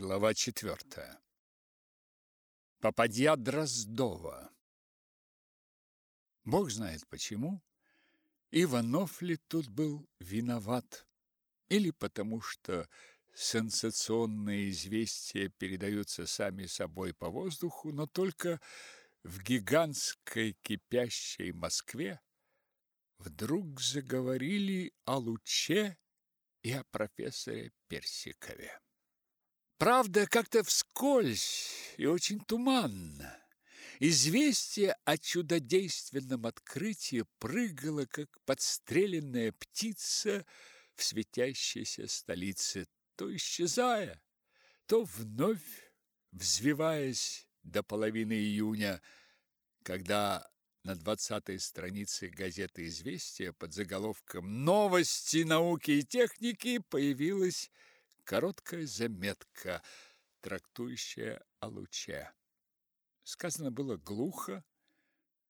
Глава четвертая. Попадья Дроздова. Бог знает почему. Иванов ли тут был виноват? Или потому что сенсационные известия передаются сами собой по воздуху, но только в гигантской кипящей Москве вдруг заговорили о Луче и о профессоре Персикове. Правда, как-то вскользь и очень туманно. Известие о чудодейственном открытии прыгало, как подстреленная птица в светящейся столице, то исчезая, то вновь взвиваясь до половины июня, когда на двадцатой странице газеты «Известия» под заголовком «Новости науки и техники» появилась короткая заметка, трактующая о луче. Сказано было глухо,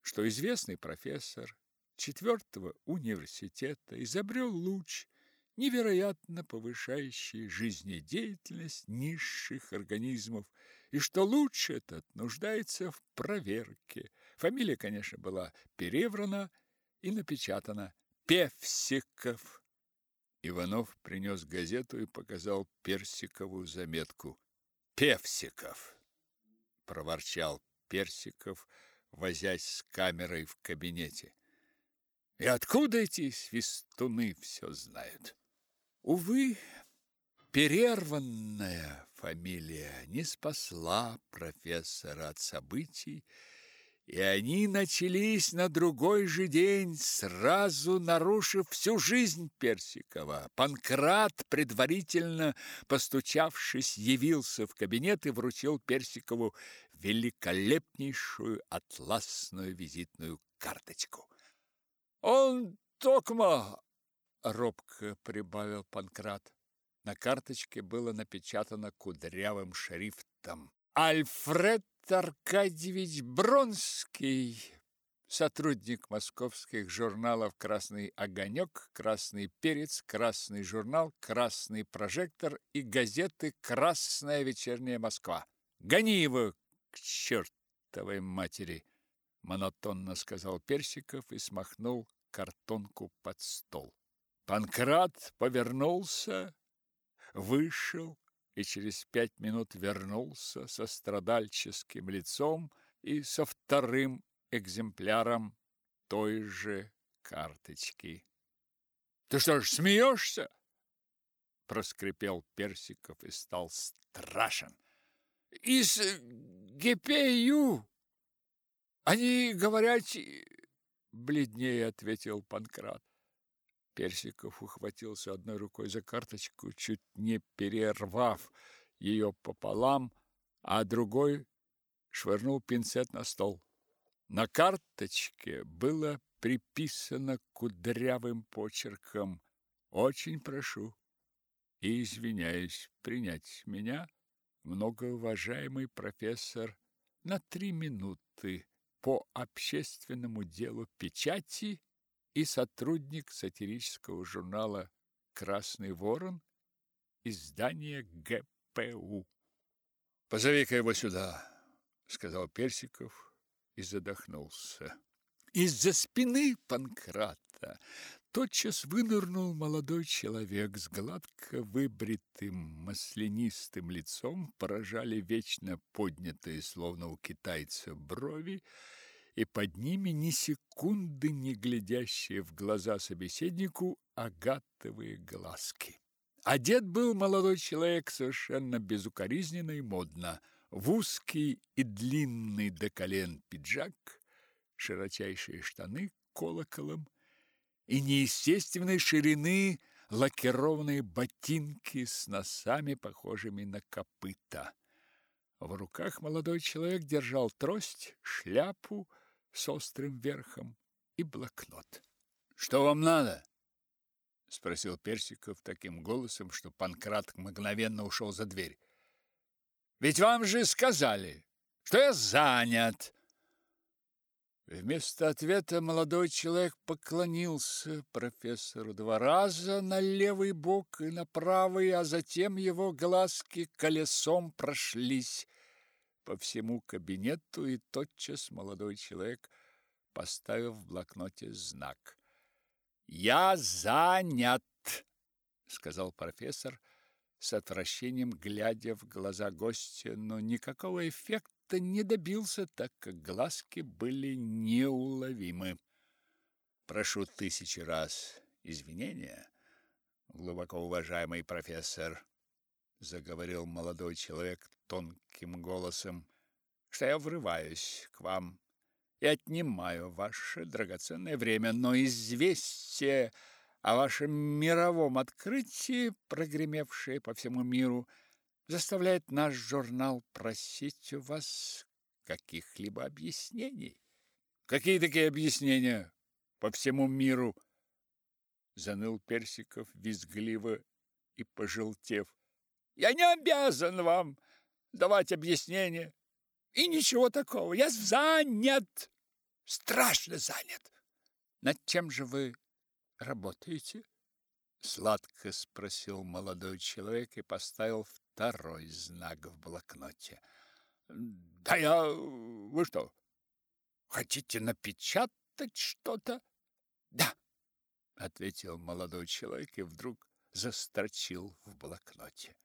что известный профессор четвертого университета изобрел луч, невероятно повышающий жизнедеятельность низших организмов, и что луч этот нуждается в проверке. Фамилия, конечно, была переврана и напечатана Певсиков. Иванов принес газету и показал Персикову заметку. «Певсиков!» – проворчал Персиков, возясь с камерой в кабинете. «И откуда эти свистуны все знают?» Увы, перерванная фамилия не спасла профессора от событий, и они начались на другой же день, сразу нарушив всю жизнь Персикова. Панкрат, предварительно постучавшись, явился в кабинет и вручил Персикову великолепнейшую атласную визитную карточку. «Он токма!» — робко прибавил Панкрат. На карточке было напечатано кудрявым шрифтом. «Альфред Аркадьевич Бронский, сотрудник московских журналов «Красный огонек», «Красный перец», «Красный журнал», «Красный прожектор» и газеты «Красная вечерняя Москва». Гони его к чертовой матери, монотонно сказал Персиков и смахнул картонку под стол. Панкрат повернулся, вышел и через пять минут вернулся со страдальческим лицом и со вторым экземпляром той же карточки. «Ты что ж, смеешься?» проскрипел Персиков и стал страшен. «Из ГПЮ! Они говорят...» бледнее ответил Панкрат. Персиков ухватился одной рукой за карточку, чуть не перервав ее пополам, а другой швырнул пинцет на стол. На карточке было приписано кудрявым почерком «Очень прошу и извиняюсь принять меня, многоуважаемый профессор, на три минуты по общественному делу печати и сотрудник сатирического журнала «Красный ворон» издания ГПУ. «Позови-ка его сюда», — сказал Персиков и задохнулся. Из-за спины Панкрата тотчас вынырнул молодой человек с гладко выбритым маслянистым лицом, поражали вечно поднятые, словно у китайца, брови, и под ними ни секунды не глядящие в глаза собеседнику агатовые глазки. Одет был молодой человек совершенно безукоризненно и модно, в узкий и длинный до колен пиджак, широчайшие штаны колоколом и неестественной ширины лакированные ботинки с носами, похожими на копыта. В руках молодой человек держал трость, шляпу, с острым верхом и блокнот. Что вам надо? спросил Персиков таким голосом, что Панкрат мгновенно ушел за дверь. Ведь вам же сказали, что я занят. Вместо ответа молодой человек поклонился профессору два раза на левый бок и на правый, а затем его глазки колесом прошлись по всему кабинету, и тотчас молодой человек поставил в блокноте знак. «Я занят!» — сказал профессор, с отвращением глядя в глаза гостя, но никакого эффекта не добился, так как глазки были неуловимы. Прошу тысячи раз извинения, глубоко уважаемый профессор, заговорил молодой человек тонким голосом, что я врываюсь к вам и отнимаю ваше драгоценное время, но известие о вашем мировом открытии, прогремевшее по всему миру, — заставляет наш журнал просить у вас каких-либо объяснений. Какие такие объяснения по всему миру? Заныл Персиков визгливо и пожелтев. Я не обязан вам давать объяснения. И ничего такого. Я занят. Страшно занят. Над чем же вы работаете? Сладко спросил молодой человек и поставил второй знак в блокноте. Да я... Вы что, хотите напечатать что-то? Да, ответил молодой человек и вдруг застрочил в блокноте.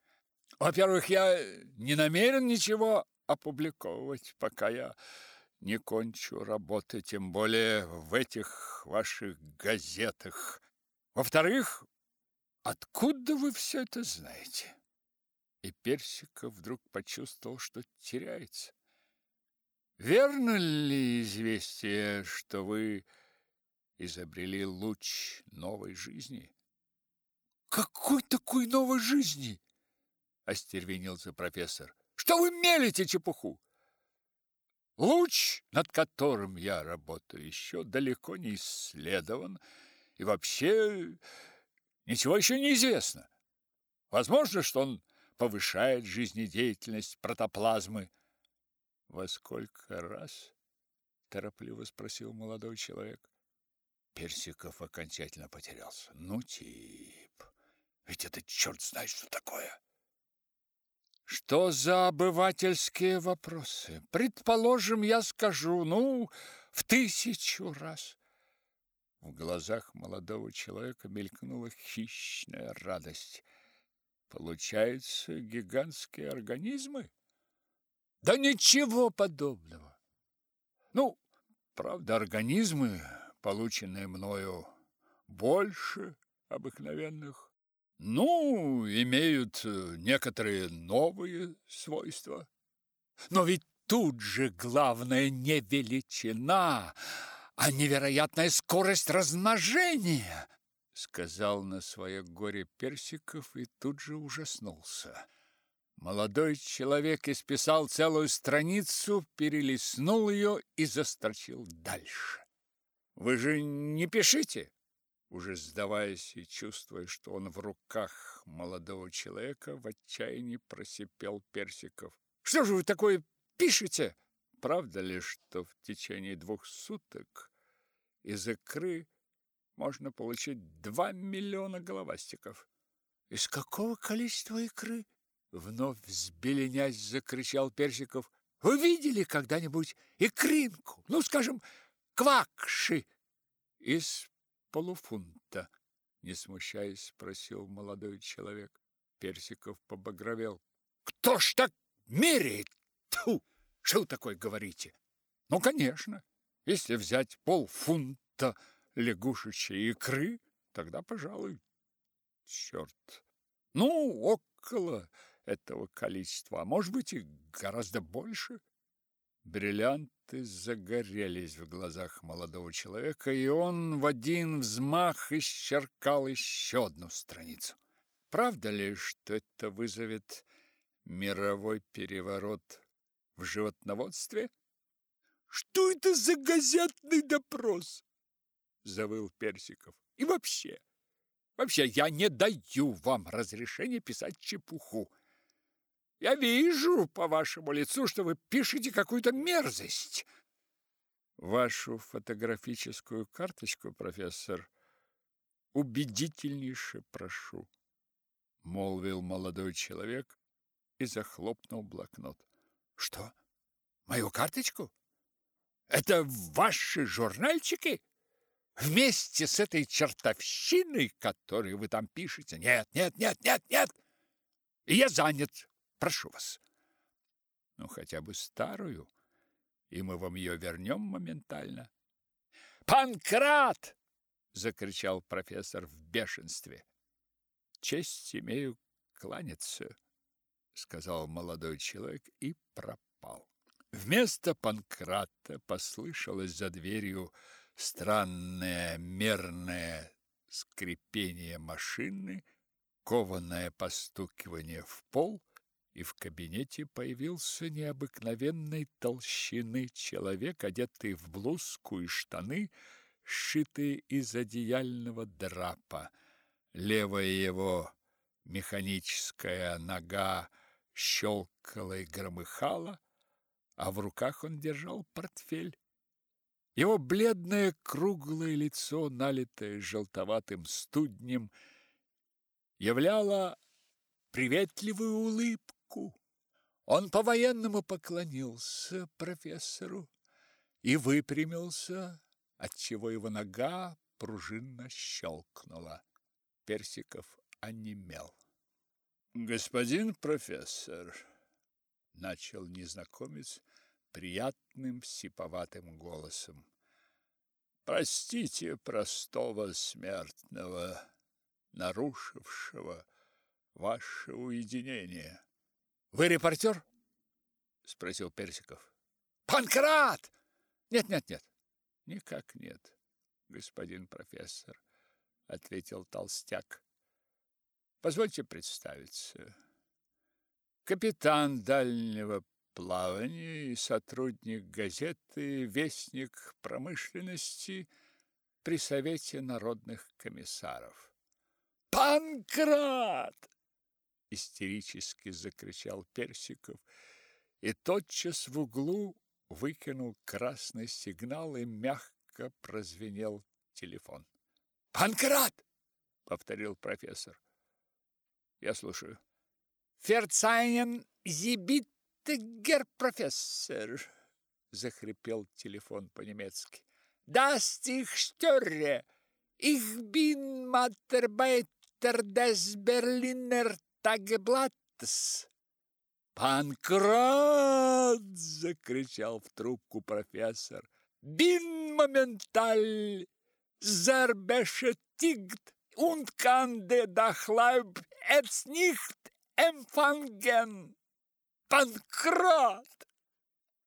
Во-первых, я не намерен ничего опубликовывать, пока я не кончу работы, тем более в этих ваших газетах. Во-вторых, откуда вы все это знаете? и Персиков вдруг почувствовал, что теряется. Верно ли известие, что вы изобрели луч новой жизни? Какой такой новой жизни? Остервенился профессор. Что вы мелите чепуху? Луч, над которым я работаю, еще далеко не исследован, и вообще ничего еще не известно. Возможно, что он повышает жизнедеятельность протоплазмы. Во сколько раз? торопливо спросил молодой человек. Персиков окончательно потерялся. Ну, тип. Ведь это черт знает, что такое. Что за обывательские вопросы? Предположим, я скажу, ну, в тысячу раз. В глазах молодого человека мелькнула хищная радость. Получается, гигантские организмы? Да ничего подобного. Ну, правда, организмы, полученные мною, больше обыкновенных. Ну, имеют э, некоторые новые свойства. Но ведь тут же главное не величина, а невероятная скорость размножения сказал на свое горе Персиков и тут же ужаснулся. Молодой человек исписал целую страницу, перелистнул ее и застрочил дальше. Вы же не пишите, уже сдаваясь и чувствуя, что он в руках молодого человека, в отчаянии просипел Персиков. Что же вы такое пишете? Правда ли, что в течение двух суток из икры можно получить два миллиона головастиков. Из какого количества икры? Вновь взбеленясь закричал Персиков. Вы видели когда-нибудь икринку? Ну, скажем, квакши из полуфунта? Не смущаясь, спросил молодой человек. Персиков побагровел. Кто ж так меряет? Тьфу! Что вы такое говорите? Ну, конечно, если взять полфунта лягушечьей икры, тогда, пожалуй, черт. Ну, около этого количества, а может быть и гораздо больше. Бриллианты загорелись в глазах молодого человека, и он в один взмах исчеркал еще одну страницу. Правда ли, что это вызовет мировой переворот в животноводстве? Что это за газетный допрос? завыл Персиков. И вообще, вообще я не даю вам разрешения писать чепуху. Я вижу по вашему лицу, что вы пишете какую-то мерзость. Вашу фотографическую карточку, профессор, убедительнейше прошу, молвил молодой человек и захлопнул блокнот. Что? Мою карточку? Это ваши журнальчики? Вместе с этой чертовщиной, которую вы там пишете? Нет, нет, нет, нет, нет. Я занят. Прошу вас. Ну, хотя бы старую, и мы вам ее вернем моментально. Панкрат! закричал профессор в бешенстве. Честь имею кланяться, сказал молодой человек и пропал. Вместо Панкрата послышалось за дверью странное мерное скрипение машины, кованое постукивание в пол, и в кабинете появился необыкновенной толщины человек, одетый в блузку и штаны, сшитые из одеяльного драпа. Левая его механическая нога щелкала и громыхала, а в руках он держал портфель. Его бледное круглое лицо, налитое желтоватым студнем, являло приветливую улыбку. Он по-военному поклонился профессору и выпрямился, отчего его нога пружинно щелкнула. Персиков онемел. «Господин профессор», — начал незнакомец, — приятным сиповатым голосом. Простите простого смертного, нарушившего ваше уединение. Вы репортер? спросил Персиков. Панкрат! Нет, нет, нет. Никак нет, господин профессор, ответил толстяк. Позвольте представиться. Капитан дальнего плавания и сотрудник газеты «Вестник промышленности» при Совете народных комиссаров. «Панкрат!» — истерически закричал Персиков, и тотчас в углу выкинул красный сигнал и мягко прозвенел телефон. «Панкрат!» — повторил профессор. «Я слушаю». «Ферцайнен зибит ты, гер профессор, захрипел телефон по-немецки. Das ich störe. Ich bin Matarbeiter des Berliner Tageblattes. Панкрат! закричал в трубку профессор. Momental sehr beschäftigt und kann de Dachleib jetzt nicht empfangen. Панкрат!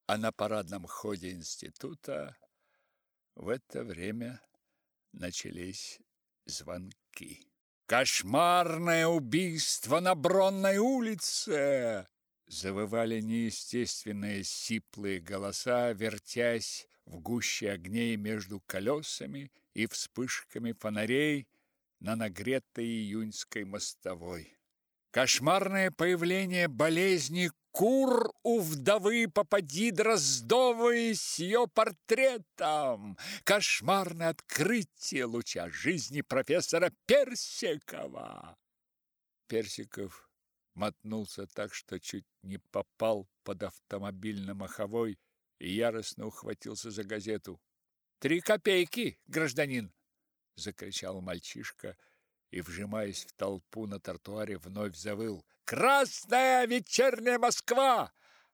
А на парадном ходе института в это время начались звонки. Кошмарное убийство на Бронной улице! Завывали неестественные сиплые голоса, вертясь в гуще огней между колесами и вспышками фонарей на нагретой июньской мостовой. Кошмарное появление болезни кур у вдовы попади Дроздовой с ее портретом. Кошмарное открытие луча жизни профессора Персикова. Персиков мотнулся так, что чуть не попал под автомобиль на Маховой и яростно ухватился за газету. «Три копейки, гражданин!» — закричал мальчишка — и, вжимаясь в толпу на тротуаре, вновь завыл. «Красная вечерняя Москва!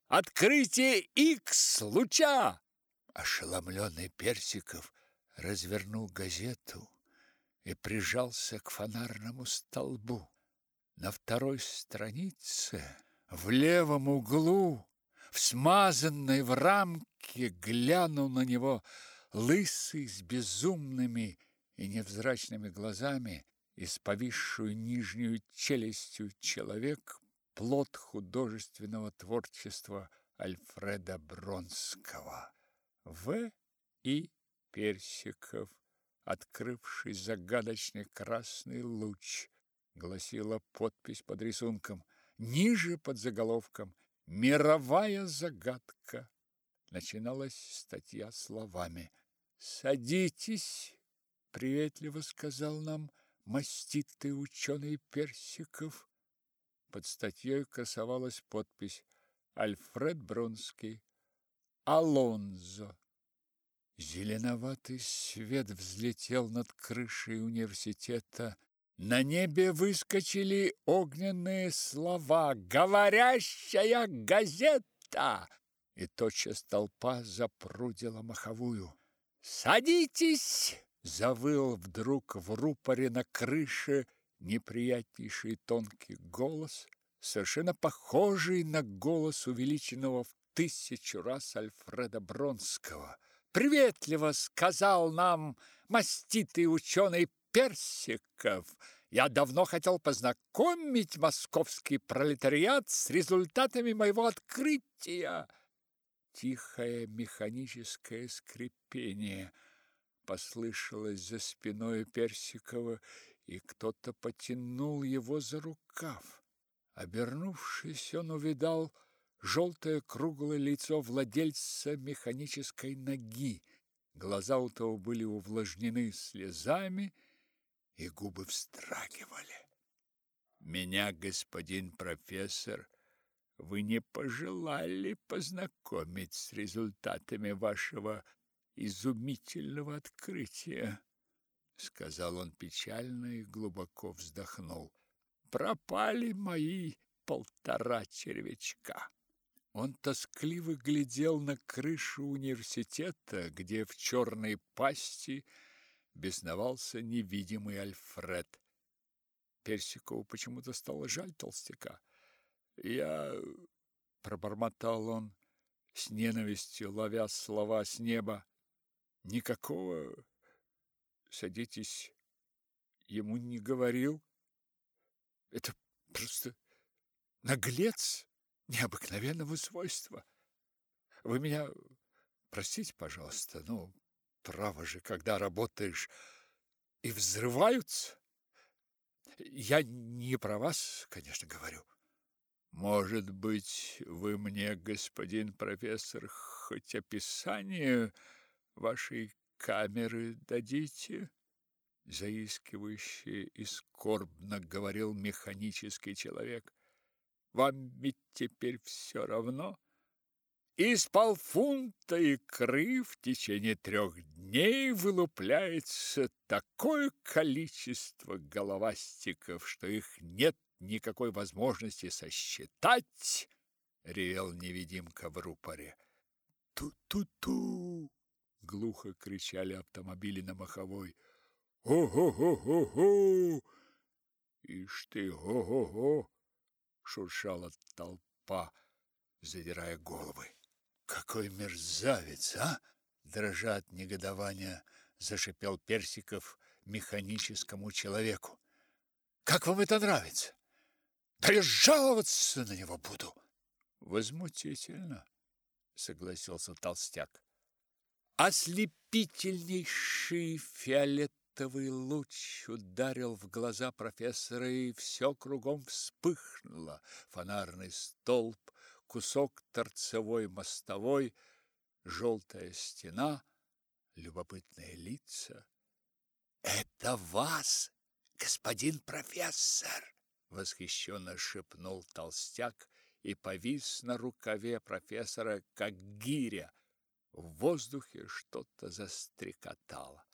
Открытие Икс луча!» Ошеломленный Персиков развернул газету и прижался к фонарному столбу. На второй странице, в левом углу, в смазанной в рамке, глянул на него лысый с безумными и невзрачными глазами и с повисшую нижнюю челюстью человек плод художественного творчества Альфреда Бронского. В. И. Персиков, открывший загадочный красный луч, гласила подпись под рисунком. Ниже под заголовком «Мировая загадка». Начиналась статья словами «Садитесь», — приветливо сказал нам маститый ученый Персиков. Под статьей красовалась подпись «Альфред Брунский, Алонзо». Зеленоватый свет взлетел над крышей университета. На небе выскочили огненные слова «Говорящая газета!» И тотчас толпа запрудила маховую. «Садитесь!» — завыл вдруг в рупоре на крыше неприятнейший тонкий голос, совершенно похожий на голос увеличенного в тысячу раз Альфреда Бронского — приветливо сказал нам маститый ученый Персиков. Я давно хотел познакомить московский пролетариат с результатами моего открытия. Тихое механическое скрипение послышалось за спиной Персикова, и кто-то потянул его за рукав. Обернувшись, он увидал желтое круглое лицо владельца механической ноги. Глаза у того были увлажнены слезами, и губы встрагивали. Меня, господин профессор, вы не пожелали познакомить с результатами вашего изумительного открытия, сказал он печально и глубоко вздохнул. Пропали мои полтора червячка. Он тоскливо глядел на крышу университета, где в черной пасти бесновался невидимый Альфред. Персикову почему-то стало жаль толстяка. «Я...» — пробормотал он, с ненавистью ловя слова с неба. «Никакого... Садитесь...» Ему не говорил. Это просто наглец необыкновенного свойства. Вы меня простите, пожалуйста, но право же, когда работаешь и взрываются. Я не про вас, конечно, говорю. Может быть, вы мне, господин профессор, хоть описание вашей камеры дадите? Заискивающе и скорбно говорил механический человек. Вам ведь теперь все равно. Из полфунта икры в течение трех дней вылупляется такое количество головастиков, что их нет никакой возможности сосчитать, ревел невидимка в рупоре. Ту-ту-ту! Глухо кричали автомобили на маховой. О-го-го-го-го! Ишь ты, го-го-го! шуршала толпа, задирая головы. Какой мерзавец, а? дрожа от негодования, зашипел Персиков механическому человеку. Как вам это нравится? Да я жаловаться на него буду. Возмутительно, согласился толстяк. Ослепительнейший фиолет фиолетовый луч ударил в глаза профессора, и все кругом вспыхнуло. Фонарный столб, кусок торцевой мостовой, желтая стена, любопытные лица. «Это вас, господин профессор!» — восхищенно шепнул толстяк и повис на рукаве профессора, как гиря. В воздухе что-то застрекотало.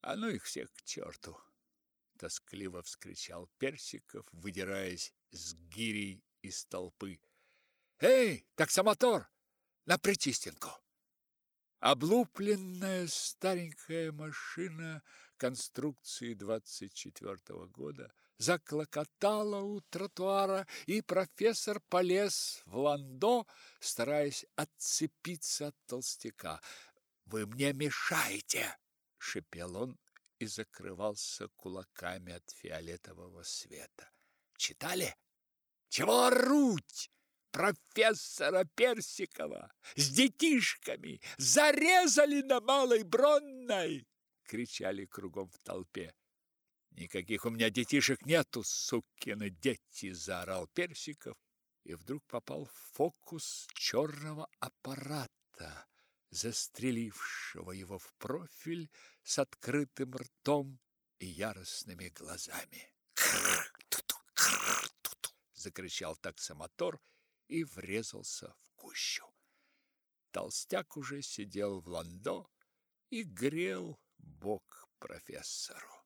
А ну их всех к черту! Тоскливо вскричал Персиков, выдираясь с гирей из толпы. Эй, таксомотор! На причистинку! Облупленная старенькая машина конструкции двадцать четвертого года заклокотала у тротуара, и профессор полез в ландо, стараясь отцепиться от толстяка. «Вы мне мешаете!» — шипел он и закрывался кулаками от фиолетового света. «Читали? Чего оруть? Профессора Персикова с детишками зарезали на Малой Бронной!» — кричали кругом в толпе. «Никаких у меня детишек нету, сукины дети!» — заорал Персиков и вдруг попал в фокус черного аппарата застрелившего его в профиль с открытым ртом и яростными глазами. закричал таксомотор и врезался в кущу. Толстяк уже сидел в ландо и грел бок профессору.